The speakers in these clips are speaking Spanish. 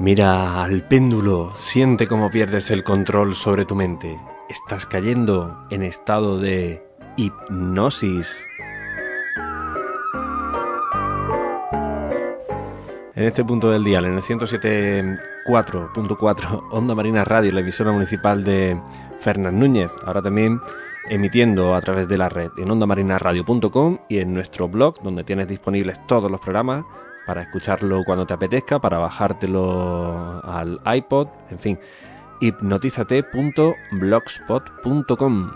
Mira al péndulo, siente cómo pierdes el control sobre tu mente. Estás cayendo en estado de hipnosis. En este punto del dial, en el 107.4.4 Onda Marina Radio, la emisora municipal de Fernán Núñez, ahora también emitiendo a través de la red en ondamarinaradio.com y en nuestro blog, donde tienes disponibles todos los programas para escucharlo cuando te apetezca, para bajártelo al iPod, en fin, hipnotizate.blogspot.com.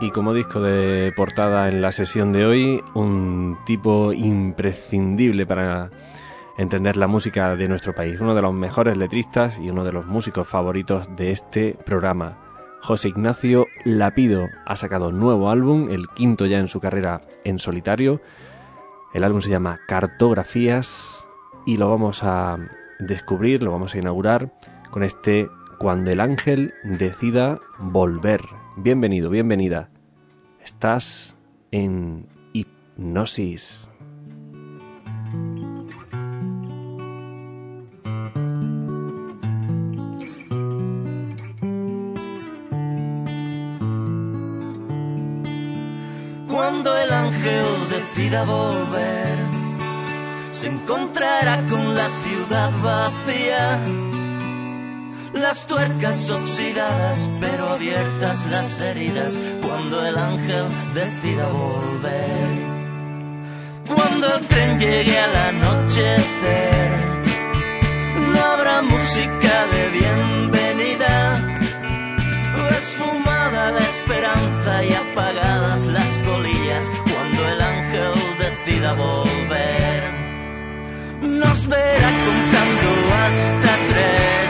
Y como disco de portada en la sesión de hoy, un tipo imprescindible para entender la música de nuestro país, uno de los mejores letristas y uno de los músicos favoritos de este programa. José Ignacio Lapido ha sacado un nuevo álbum, el quinto ya en su carrera en solitario. El álbum se llama Cartografías y lo vamos a descubrir, lo vamos a inaugurar con este Cuando el ángel decida volver. Bienvenido, bienvenida. Estás en hipnosis. Ángel decida volver, se encontrará con la ciudad vacía las tuercas oxidadas, pero abiertas las heridas cuando el ángel decida volver. Cuando el tren llegue al anochecer, no habrá música de bienvenida. Esfumada la esperanza y apagadas decida volver. Nos verá contando hasta tres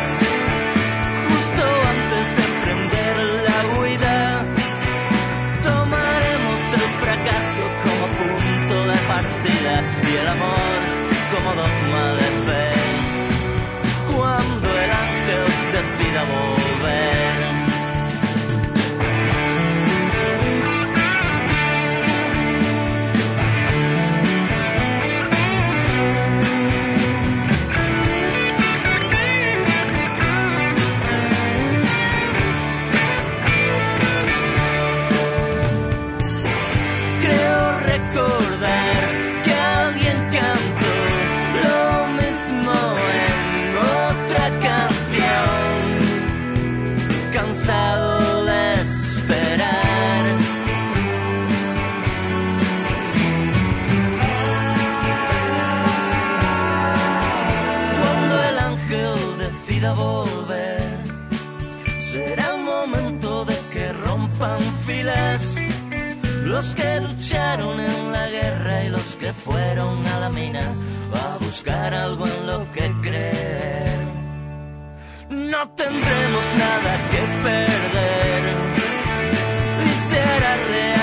los que lucharon en la guerra y los que fueron a la mina a buscar algo en lo que creer. No tendremos nada que perder, ni será real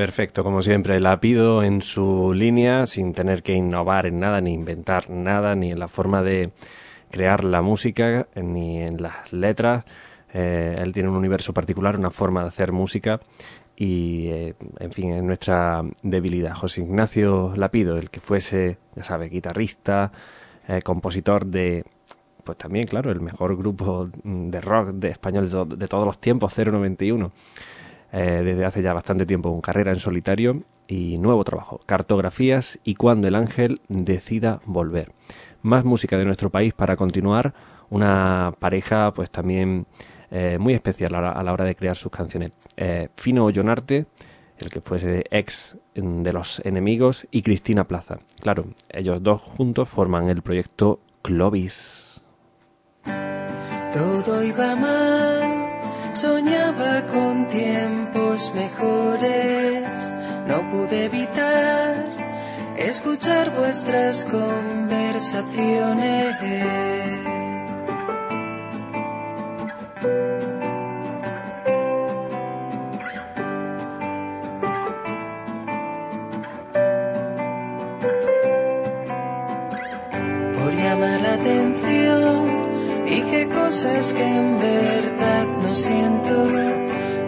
Perfecto, como siempre, la pido en su línea sin tener que innovar en nada, ni inventar nada, ni en la forma de crear la música, ni en las letras. Eh, él tiene un universo particular, una forma de hacer música y, eh, en fin, es nuestra debilidad. José Ignacio Lapido, el que fuese, ya sabe, guitarrista, eh, compositor de, pues también, claro, el mejor grupo de rock de español de, de todos los tiempos, 091. Eh, desde hace ya bastante tiempo con carrera en solitario y nuevo trabajo, cartografías y cuando el ángel decida volver. Más música de nuestro país para continuar, una pareja pues también eh, muy especial a la, hora de crear sus canciones. Eh, Fino Ollonarte, el que fuese ex de los enemigos, y Cristina Plaza. Claro, ellos dos juntos forman el proyecto Clovis. Todo iba mal, soñaba con tiempos mejores, no pude evitar escuchar vuestras conversaciones. cosas que en verdad siento,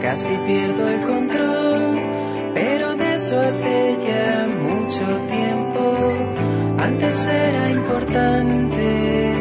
casi pierdo el control, pero de eso hace ya mucho tiempo. Antes era importante,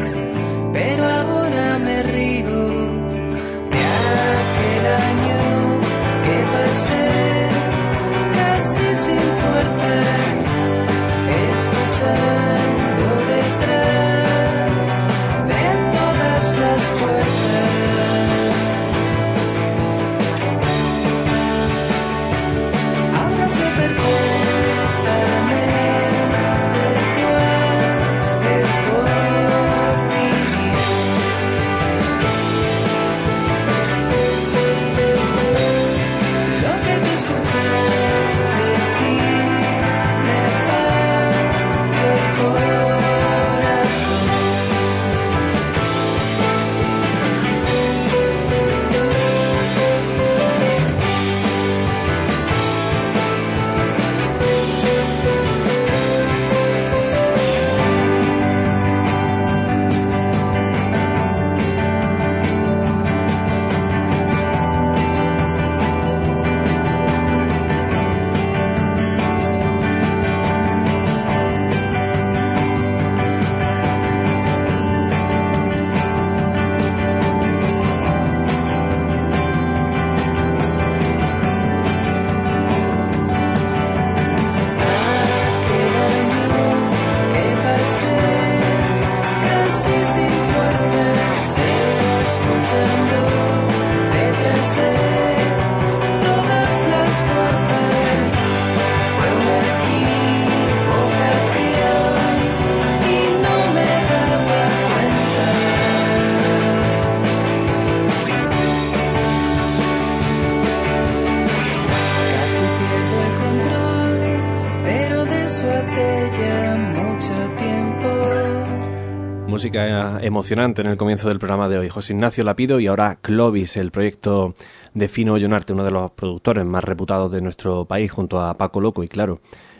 emocionante en el comienzo del programa de hoy. José Ignacio Lapido y ahora Clovis, el proyecto de Fino Ollonarte, uno de los productores más reputados de nuestro país, junto a Paco Loco. Y claro,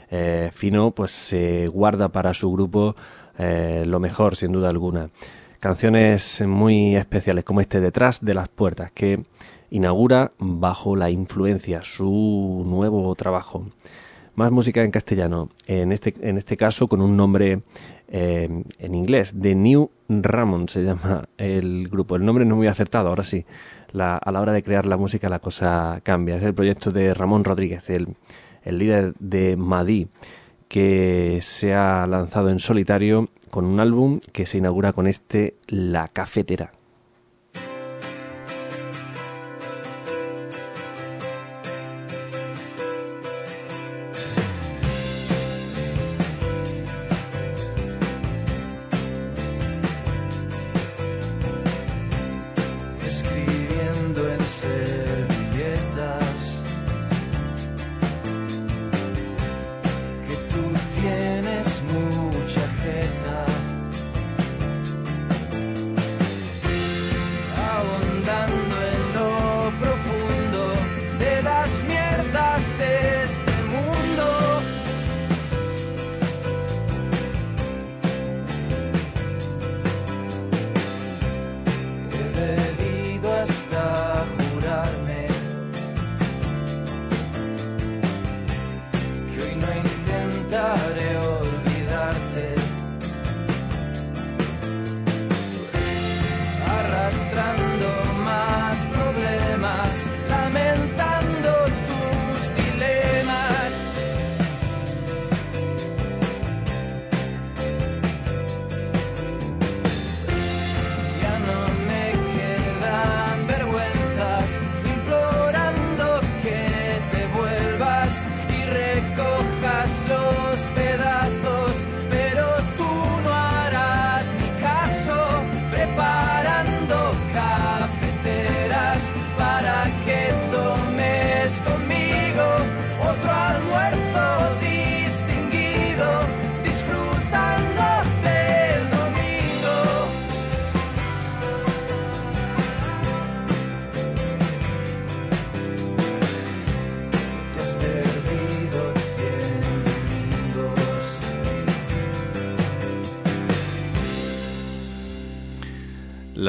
eh, Fino pues se guarda para su grupo eh, lo mejor, sin duda alguna. Canciones muy especiales como este Detrás de las Puertas, que inaugura bajo la influencia su nuevo trabajo. Más música en castellano, en este, en este caso con un nombre eh, en inglés. The New Ramon se llama el grupo. El nombre no muy acertado, ahora sí. a la hora de crear la música la cosa cambia. Es el proyecto de Ramón Rodríguez, el, el líder de Madí, que se ha lanzado en solitario con un álbum que se inaugura con este La Cafetera.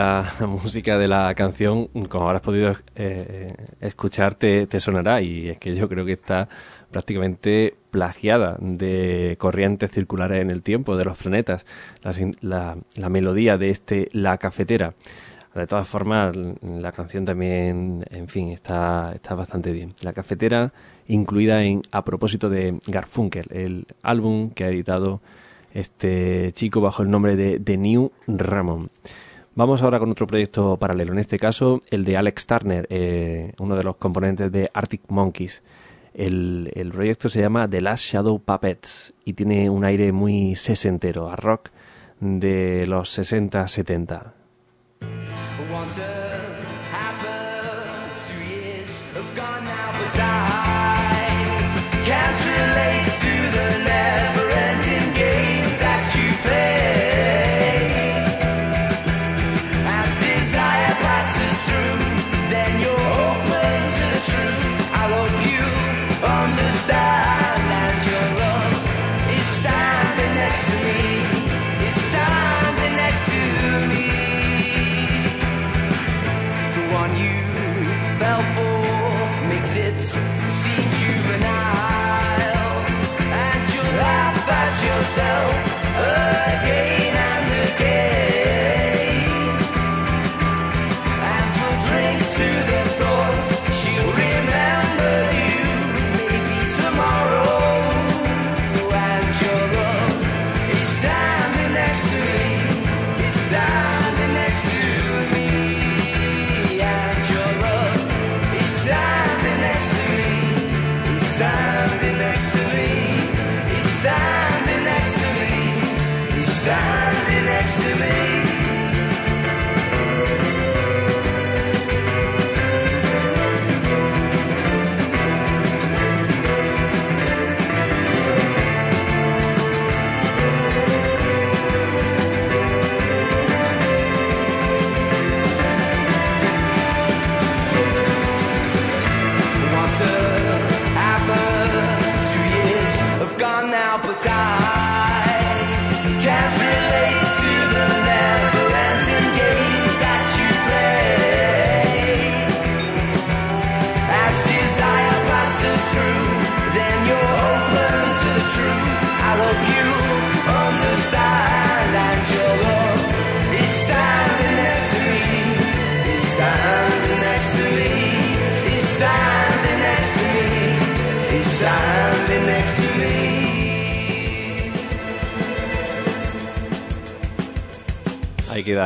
La, música de la canción, como habrás podido eh, escuchar, te, sonará. Y es que yo creo que está prácticamente plagiada de corrientes circulares en el tiempo, de los planetas. La, la, melodía de este La Cafetera. De todas formas, la canción también, en fin, está, está bastante bien. La Cafetera, incluida en A propósito de Garfunkel, el álbum que ha editado este chico bajo el nombre de The New Ramon. Vamos ahora con otro proyecto paralelo, en este caso el de Alex Turner, eh, uno de los componentes de Arctic Monkeys. El, proyecto se llama The Last Shadow Puppets y tiene un aire muy sesentero, a rock de los 60-70. queda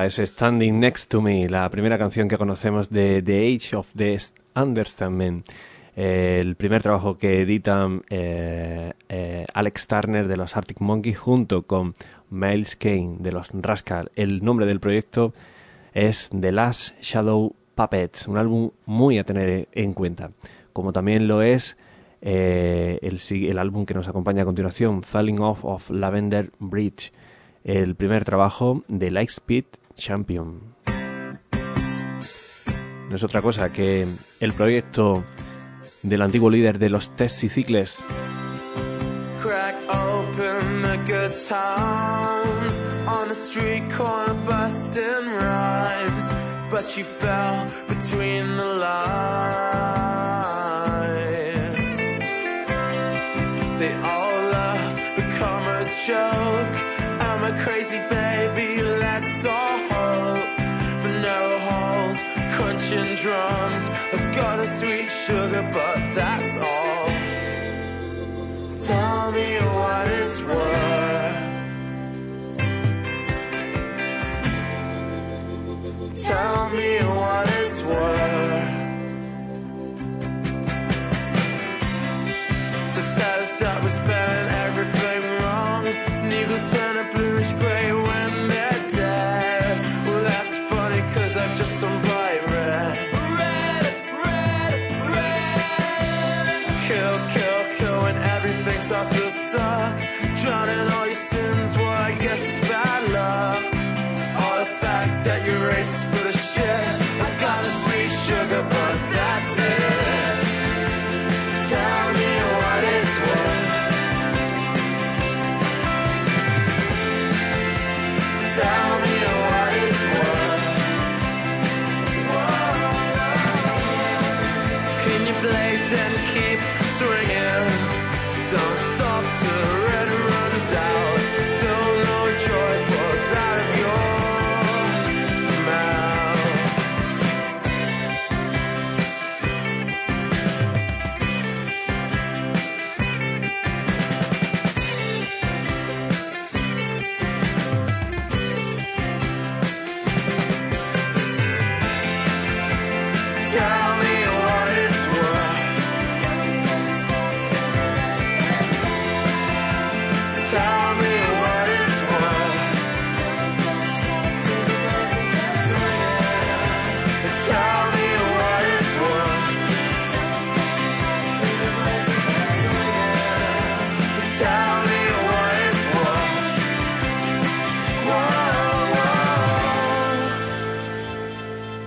ese Standing Next to Me, la primera canción que conocemos de The Age of the Understandment, el primer trabajo que editan eh, eh, Alex Turner de los Arctic Monkeys junto con Miles Kane de los Rascal. El nombre del proyecto es The Last Shadow Puppets, un álbum muy a tener en cuenta, como también lo es eh, el, el álbum que nos acompaña a continuación, Falling Off of Lavender Bridge el primer trabajo de Lightspeed Champion. No es otra cosa que el proyecto del antiguo líder de los Testicicles. Crack open the good times on the street corner busting rhymes, but she fell between the lines. They all love become a joke. Crunching drums. I've got a sweet sugar, but that's all. Tell me what it's worth. Tell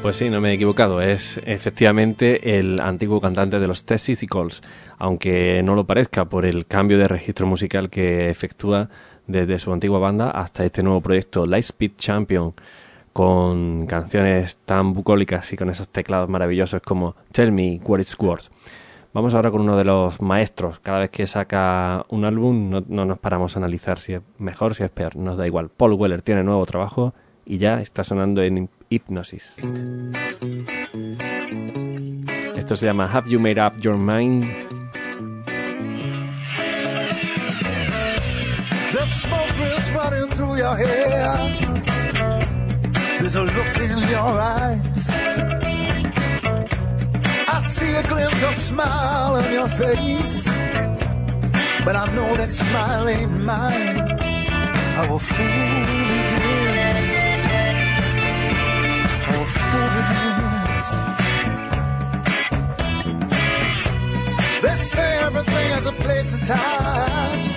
Pues sí, no me he equivocado. Es efectivamente el antiguo cantante de los Testicles, aunque no lo parezca por el cambio de registro musical que efectúa desde su antigua banda hasta este nuevo proyecto Lightspeed Champion, con canciones tan bucólicas y con esos teclados maravillosos como Tell Me What It's Worth. Vamos ahora con uno de los maestros. Cada vez que saca un álbum no, no nos paramos a analizar si es mejor, si es peor, nos da igual. Paul Weller tiene nuevo trabajo y ya está sonando en Hypnosis. Esto se llama Have You Made Up Your Mind? The smoke is running through your hair. There's a look in your eyes. I see a glimpse of smile on your face. But I know that smile ain't mine. I will fool it They say everything has a place and time.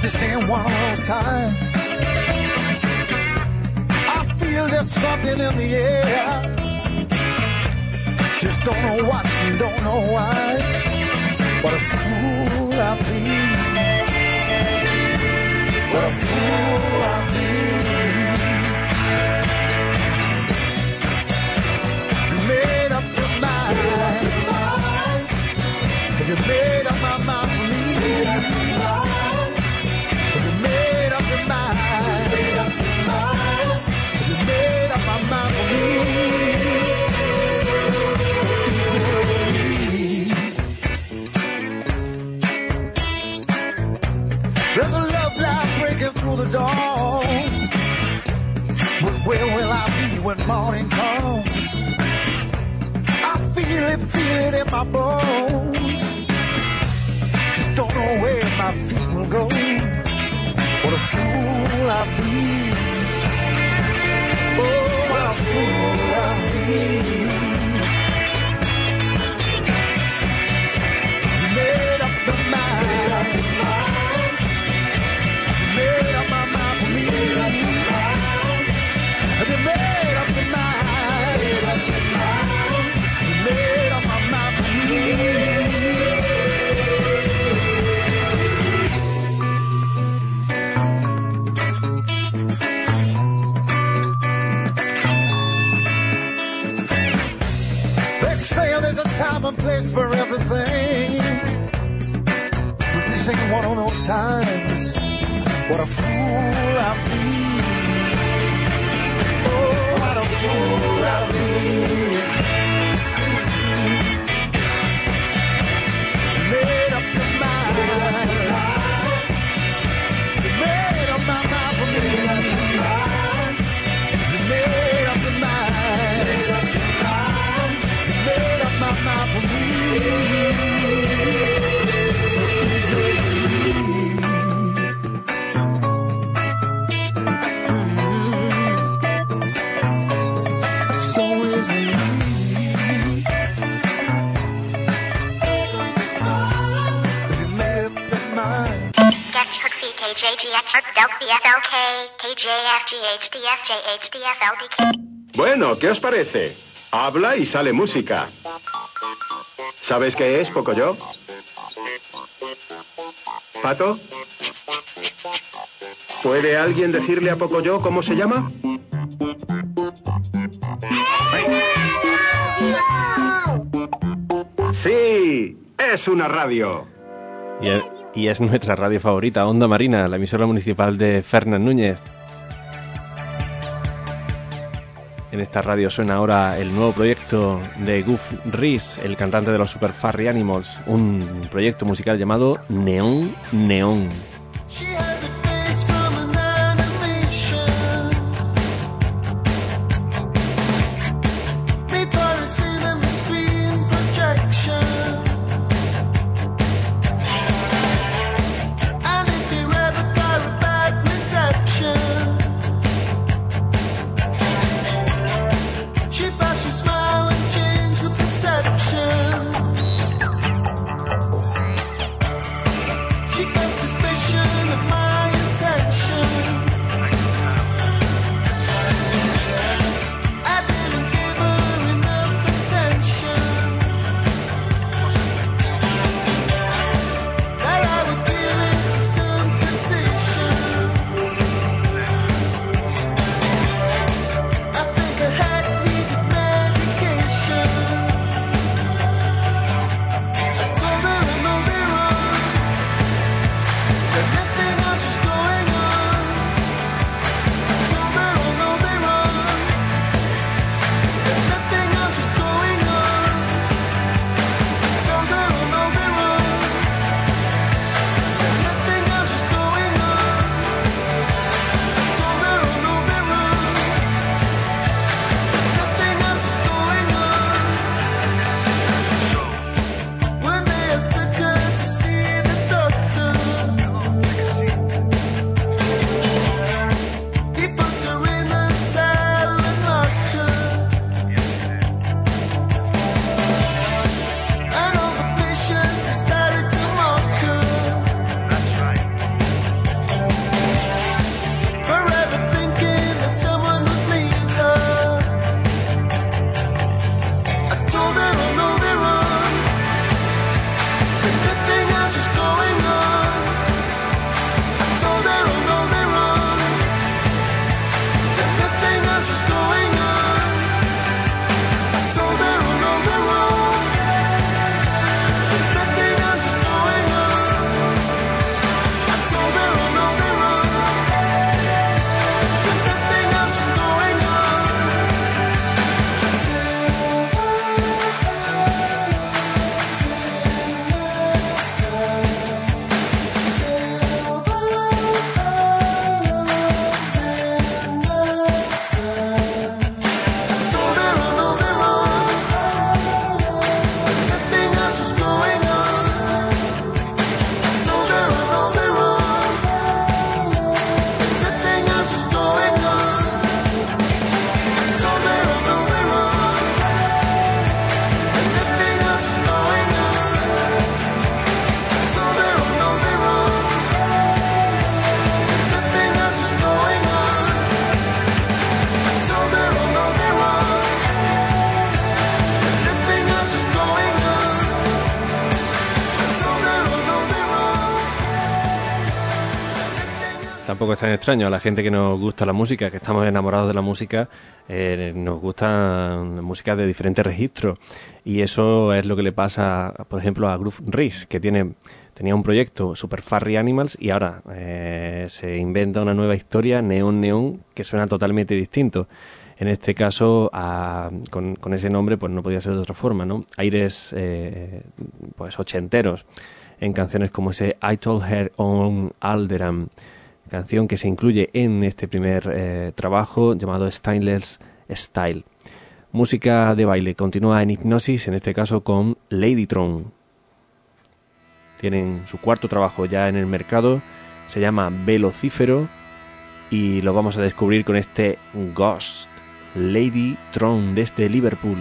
This ain't one of those times. I feel there's something in the air. Just don't know what, don't know why. A fool I've. What a fool I've been. You made up mind for me. You made up your mind. You made up my mind me. There's a love light breaking through the dawn. But where will I be when morning comes? I feel it, feel it in my bones. Know where my feet will go. What a fool I've been. Oh, what a fool I've been. Place for everything. But this ain't one of those times. What a fool I've been. Oh, what a fool I've been. Bueno, ¿qué os parece? Habla y sale música. ¿Sabes qué es, Pocoyo? ¿Pato? ¿Puede alguien decirle a Pocoyo cómo se llama? Sí, es una radio. Y y es nuestra radio favorita, Onda Marina, la emisora municipal de Fernán Núñez. En esta radio suena ahora el nuevo proyecto de Goof Rees, el cantante de los Super Furry Animals, un proyecto musical llamado Neon Neon. Tampoco es tan extraño a la gente que nos gusta la música, que estamos enamorados de la música, eh, nos gusta música de diferentes registros. Y eso es lo que le pasa, por ejemplo, a Groove Reese, que tiene, tenía un proyecto Super Furry Animals y ahora eh, se inventa una nueva historia, Neon Neon, que suena totalmente distinto. En este caso, a- con, con ese nombre, pues no podía ser de otra forma, ¿no? Aires, eh, pues ochenteros, en canciones como ese I Told Her on Alderan, canción que se incluye en este primer eh, trabajo llamado Styleless Style. Música de baile continúa en hipnosis, en este caso con Ladytron. Tienen su cuarto trabajo ya en el mercado, se llama Velocífero y lo vamos a descubrir con este Ghost, Lady Tron desde Liverpool.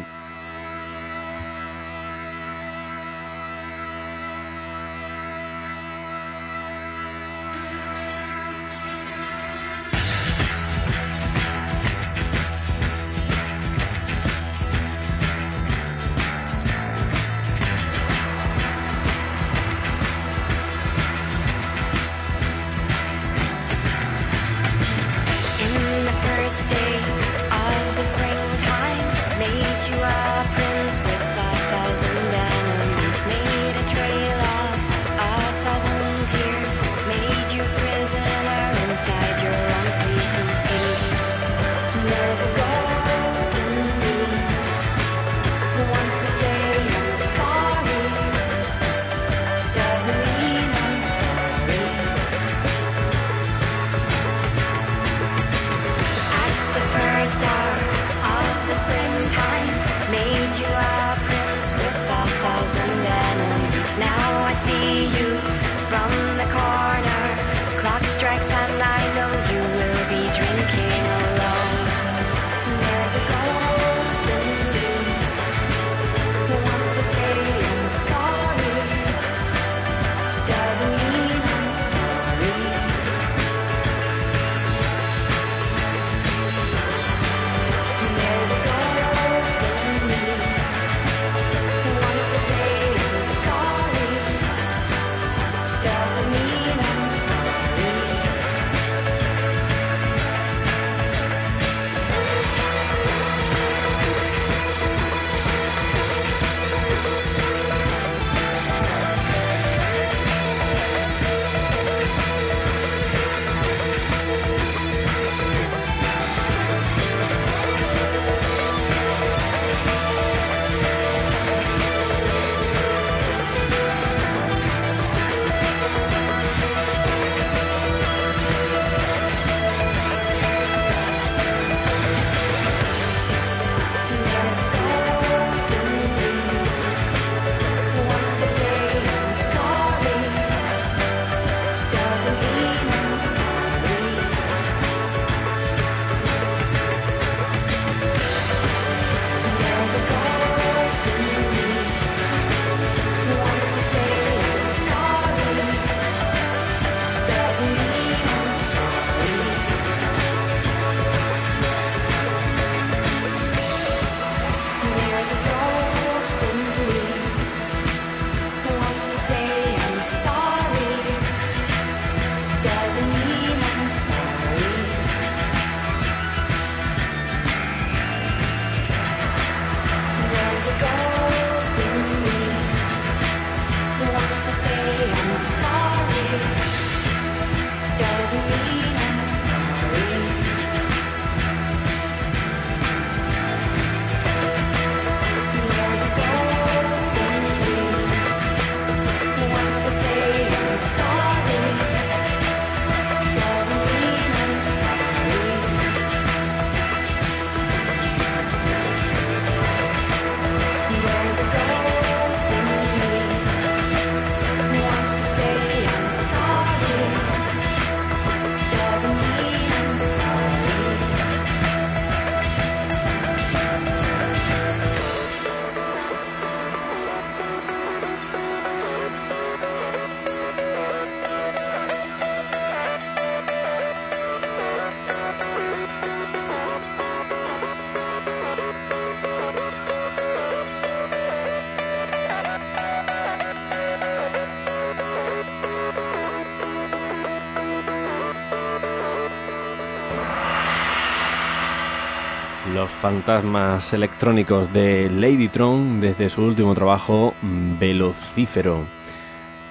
fantasmas electrónicos de Ladytron desde su último trabajo Velocífero.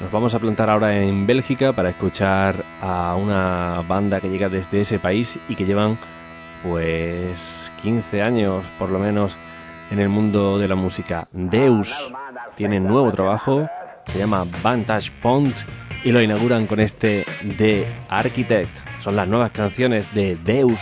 Nos vamos a plantar ahora en Bélgica para escuchar a una banda que llega desde ese país y que llevan pues 15 años por lo menos en el mundo de la música. Deus tiene nuevo trabajo, se llama Vantage Pond y lo inauguran con este The Architect. Son las nuevas canciones de Deus.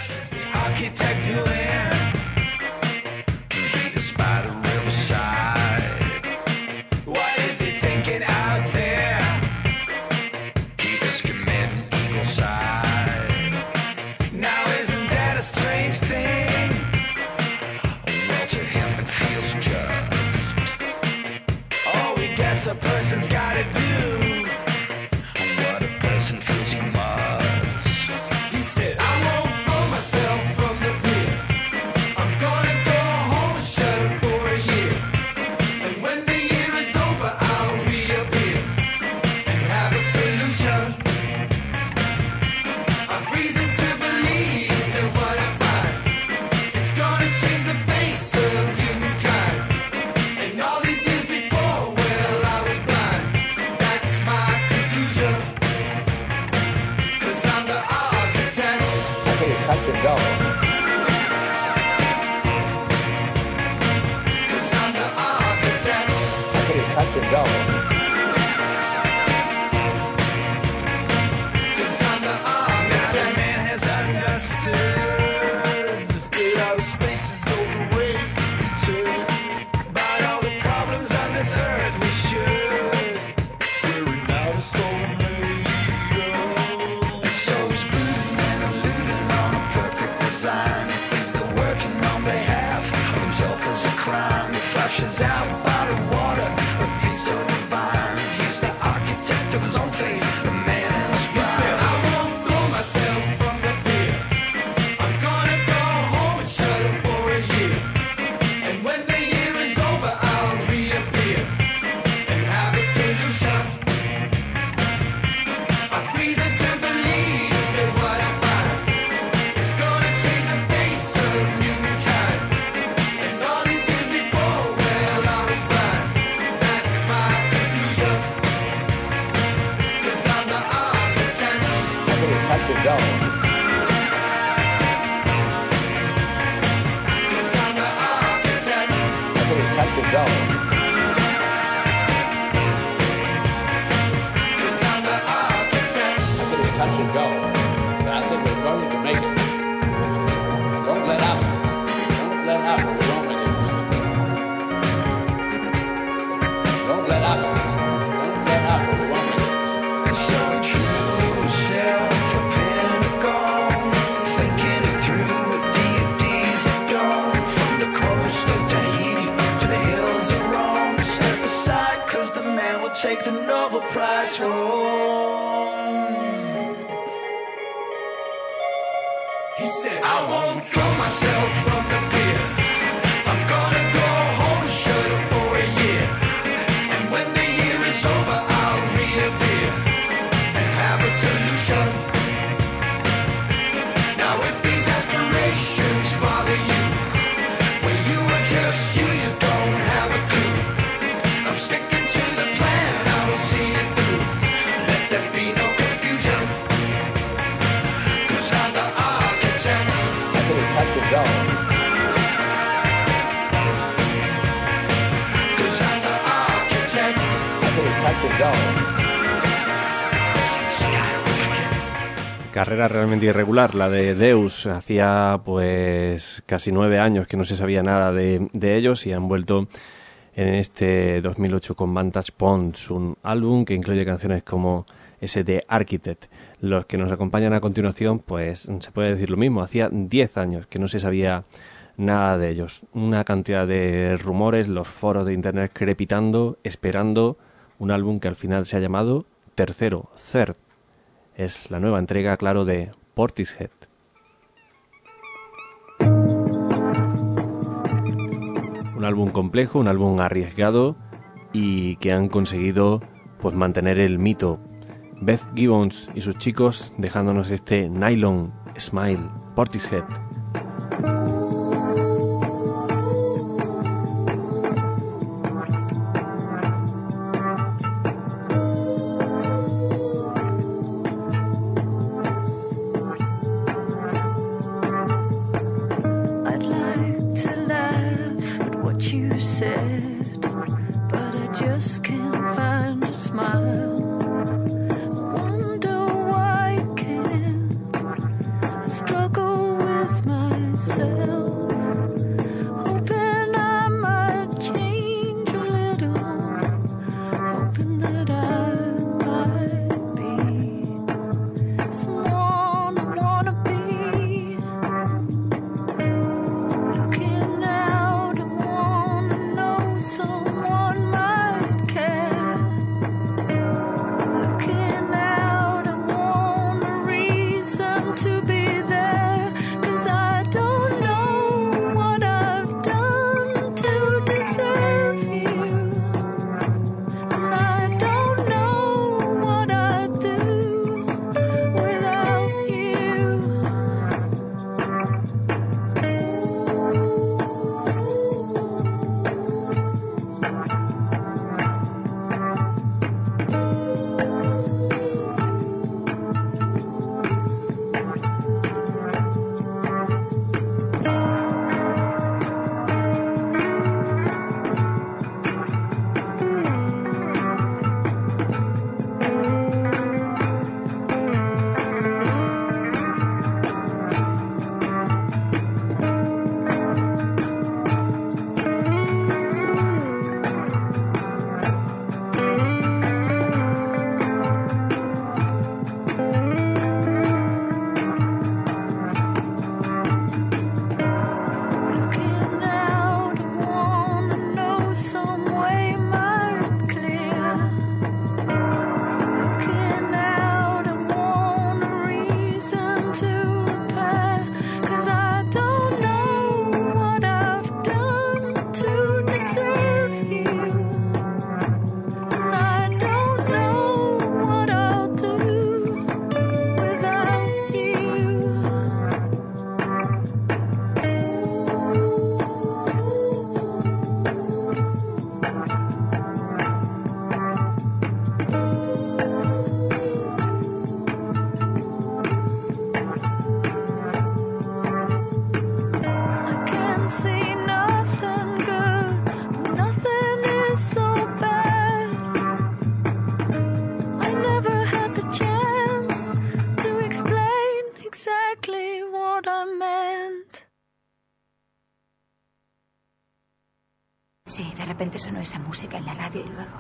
carrera realmente irregular, la de Deus. Hacía pues casi nueve años que no se sabía nada de, ellos y han vuelto en este 2008 con Vantage Ponds, un álbum que incluye canciones como ese de Architect. Los que nos acompañan a continuación, pues se puede decir lo mismo. Hacía 10 años que no se sabía nada de ellos. Una cantidad de rumores, los foros de internet crepitando, esperando un álbum que al final se ha llamado Tercero, CERT es la nueva entrega, claro, de Portishead. Un álbum complejo, un álbum arriesgado y que han conseguido pues mantener el mito. Beth Gibbons y sus chicos dejándonos este Nylon Smile Portishead. Sí, de repente sonó esa música en la radio y luego...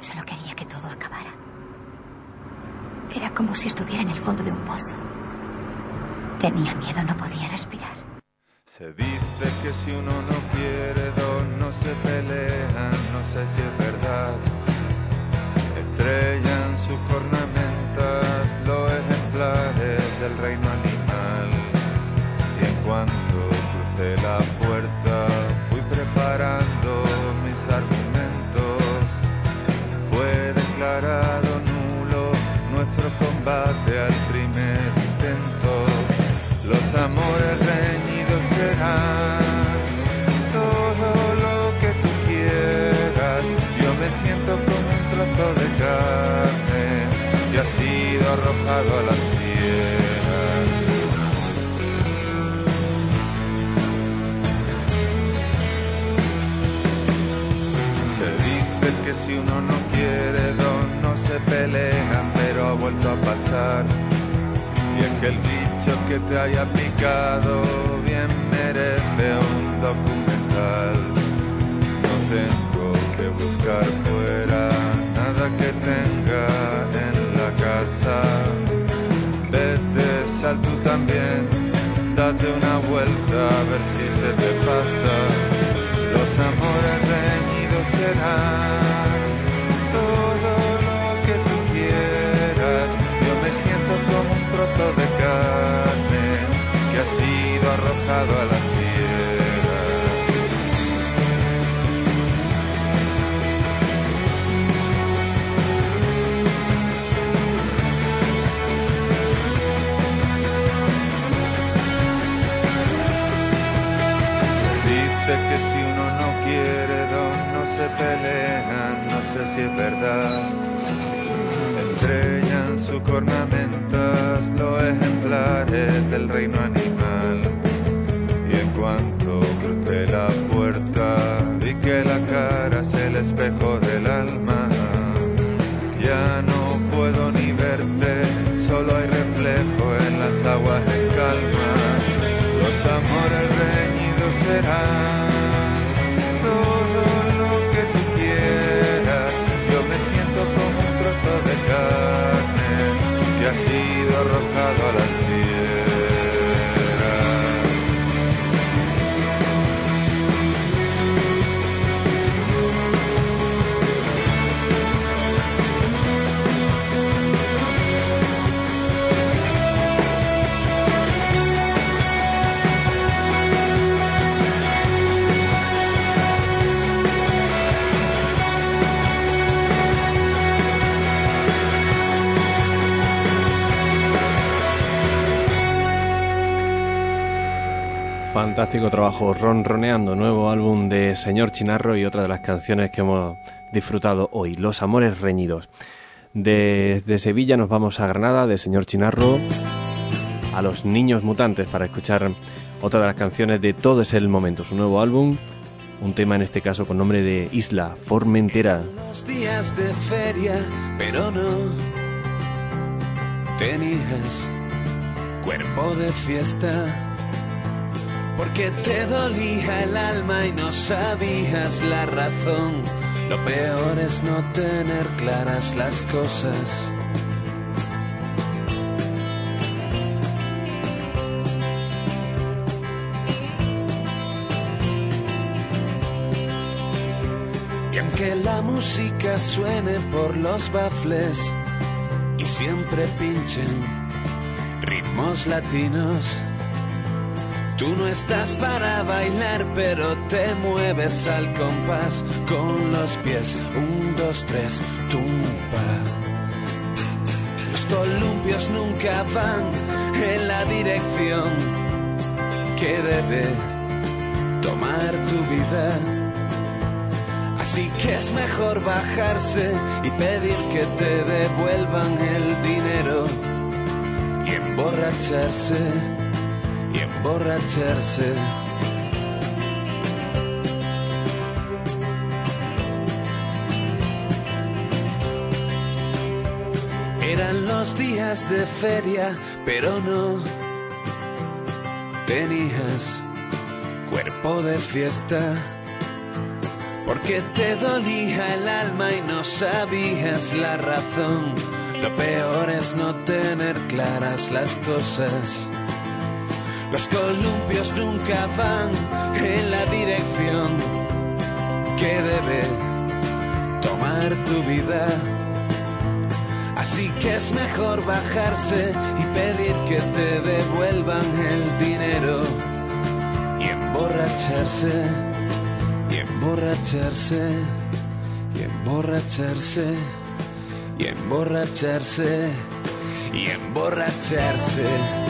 Solo quería que todo acabara. Era como si estuviera en el fondo de un pozo. Tenía miedo, no podía respirar. Se dice que si uno no quiere, dos no se pelean, no sé si es verdad. Estrellan a las fieras. Se dice que si uno no quiere, dos no se pelean, pero ha vuelto a pasar. Y es que el bicho que te haya picado bien merece un documental. No tengo que buscar vuelta a ver si se te pasa. Los amores reñidos serán todo lo que tú quieras. Yo me siento como un trozo de carne que ha sido arrojado a las Fantástico trabajo, Ronroneando, nuevo álbum de Señor Chinarro y otra de las canciones que hemos disfrutado hoy, Los Amores Reñidos. Desde Sevilla nos vamos a Granada, de Señor Chinarro, a Los Niños Mutantes, para escuchar otra de las canciones de Todo es el Momento, su nuevo álbum, un tema en este caso con nombre de Isla Formentera. Los días de feria, pero no cuerpo de fiesta. Porque te dolía el alma y no sabías la razón. Lo peor es no tener claras las cosas. Y aunque la música suene por los bafles y siempre pinchen ritmos latinos, tú no estás para bailar, pero te mueves al compás con los pies. Un, dos, tres, tumba. Los columpios nunca van en la dirección que debe tomar tu vida. Así que es mejor bajarse y pedir que te devuelvan el dinero y emborracharse emborracharse. Eran los días de feria, pero no tenías cuerpo de fiesta. Porque te dolía el alma y no sabías la razón. Lo peor es no tener claras las cosas. Los columpios nunca van en la dirección que debe tomar tu vida. Así que es mejor bajarse y pedir que te devuelvan el dinero y emborracharse, y emborracharse, y emborracharse, y emborracharse, y emborracharse. Y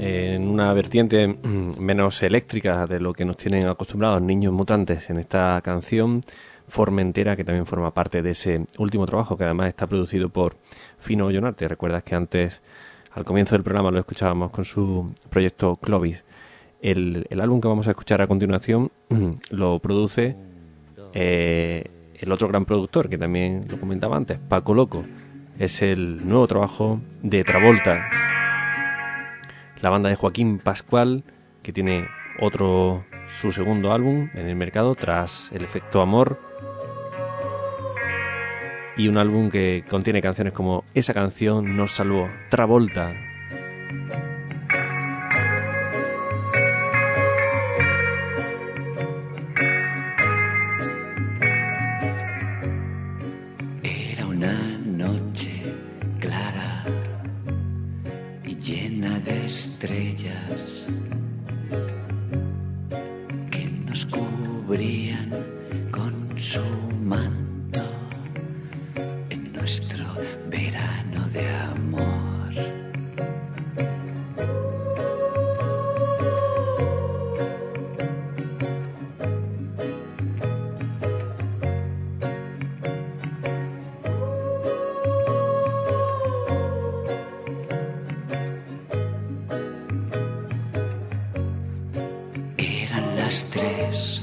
en una vertiente menos eléctrica de lo que nos tienen acostumbrados niños mutantes en esta canción Formentera, que también forma parte de ese último trabajo, que además está producido por Fino Ollonarte. Recuerdas que antes, al comienzo del programa, lo escuchábamos con su proyecto Clovis. El, el álbum que vamos a escuchar a continuación lo produce eh, el otro gran productor, que también lo comentaba antes, Paco Loco. Es el nuevo trabajo de Travolta la banda de Joaquín Pascual, que tiene otro, su segundo álbum en el mercado tras El Efecto Amor. Y un álbum que contiene canciones como Esa canción nos salvó, Travolta. De las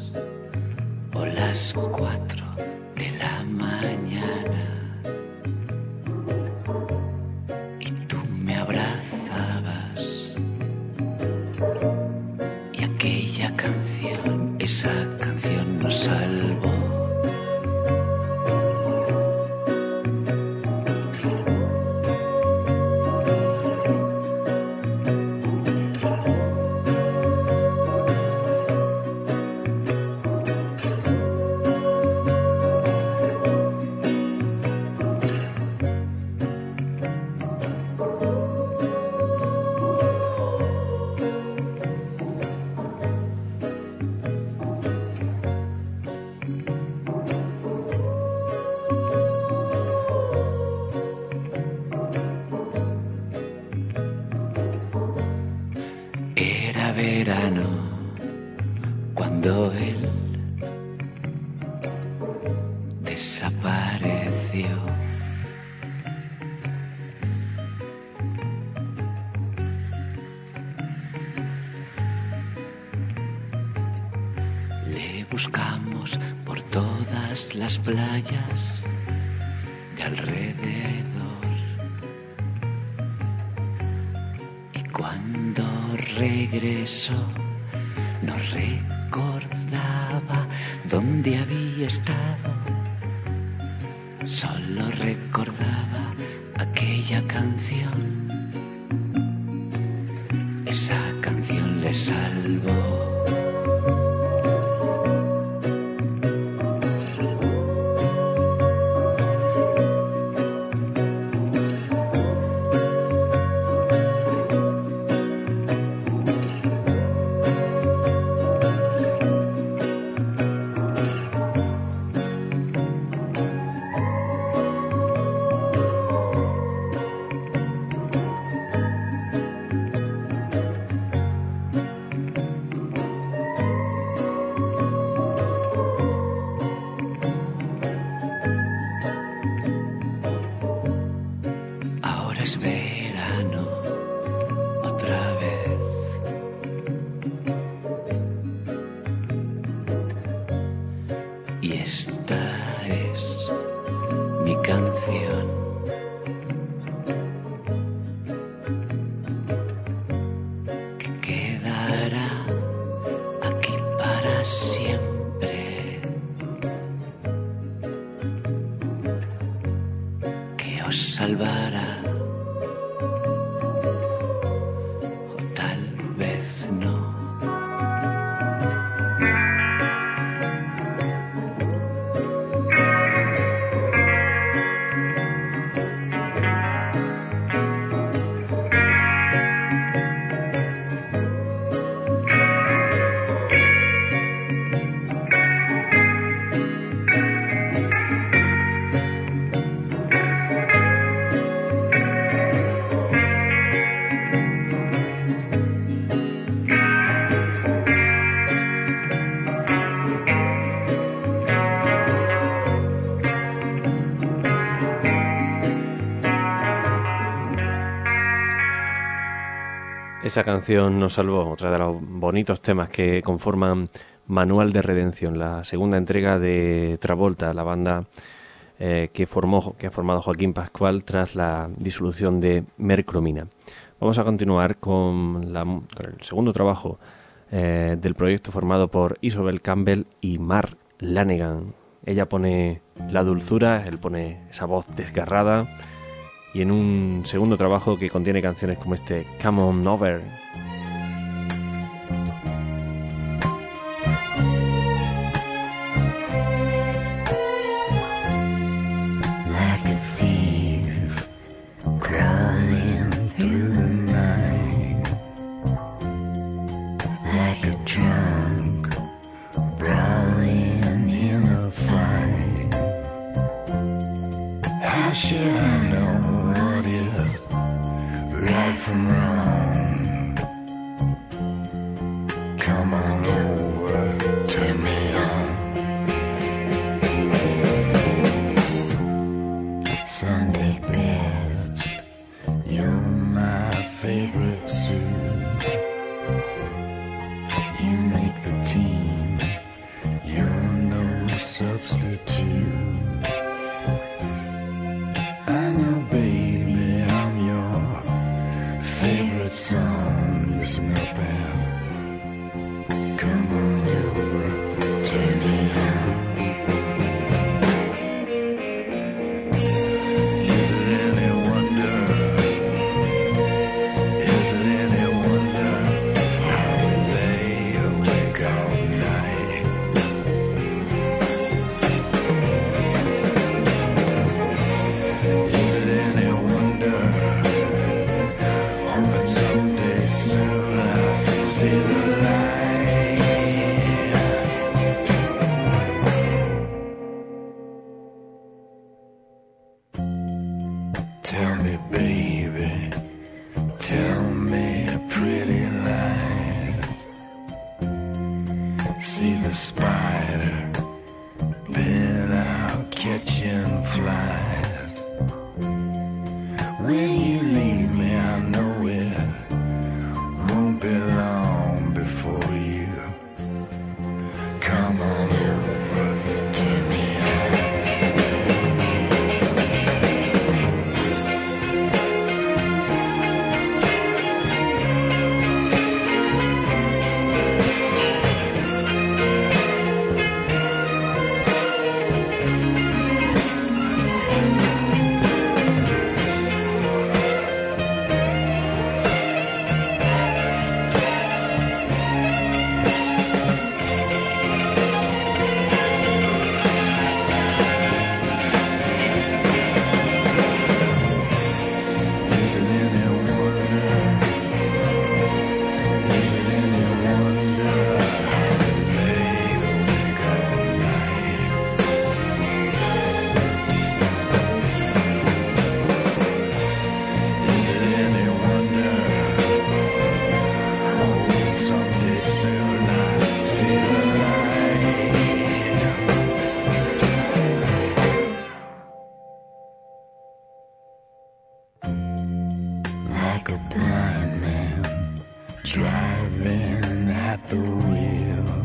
regresó, no recordaba dónde había estado. Solo recordaba aquella canción. Esa canción nos salvó, otra de los bonitos temas que conforman Manual de Redención, la segunda entrega de Travolta, la banda eh, que, formó, que ha formado Joaquín Pascual tras la disolución de Mercromina. Vamos a continuar con, la- con el segundo trabajo eh, del proyecto formado por Isobel Campbell y Mark Lanegan. Ella pone la dulzura, él pone esa voz desgarrada y en un segundo trabajo que contiene canciones como este Come On Over. Like a blind man driving at the wheel,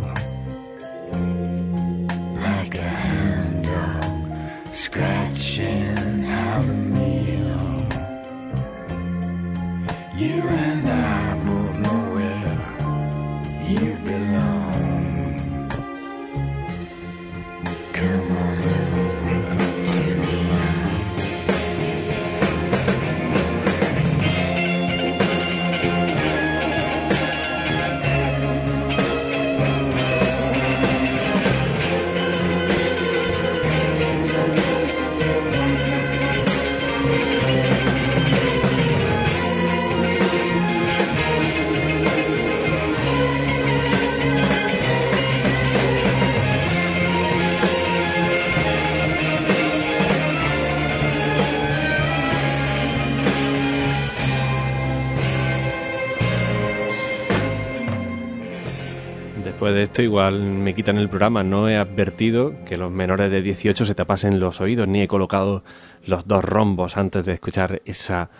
esto igual me quitan el programa. No he advertido que los menores de 18 se tapasen los oídos, ni he colocado los dos rombos antes de escuchar esa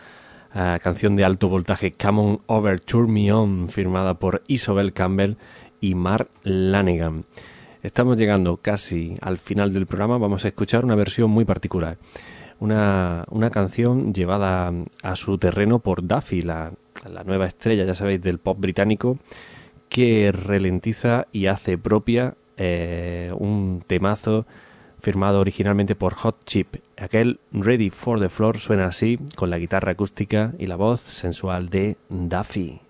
ah, canción de alto voltaje Come On Over, Turn Me On, firmada por Isobel Campbell y Mark Lanegan. Estamos llegando casi al final del programa. Vamos a escuchar una versión muy particular. Una, una canción llevada a su terreno por Duffy, la, la nueva estrella, ya sabéis, del pop británico, que ralentiza y hace propia eh, un temazo firmado originalmente por Hot Chip. Aquel Ready for the Floor suena así, con la guitarra acústica y la voz sensual de Duffy.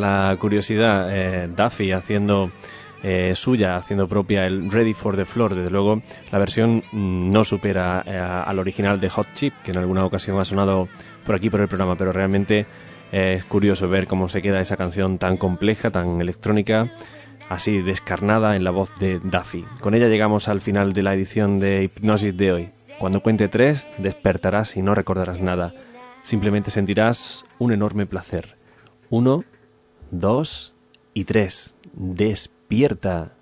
La curiosidad. Eh, Duffy haciendo eh, suya, haciendo propia el Ready for the Floor. Desde luego, la versión mm, no supera eh, al original de Hot Chip, que en alguna ocasión ha sonado por aquí por el programa, pero realmente eh, es curioso ver cómo se queda esa canción tan compleja, tan electrónica, así descarnada en la voz de Duffy. Con ella llegamos al final de la edición de Hipnosis de hoy. Cuando cuente tres, despertarás y no recordarás nada. Simplemente sentirás un enorme placer. Uno, dos y tres. Despierta.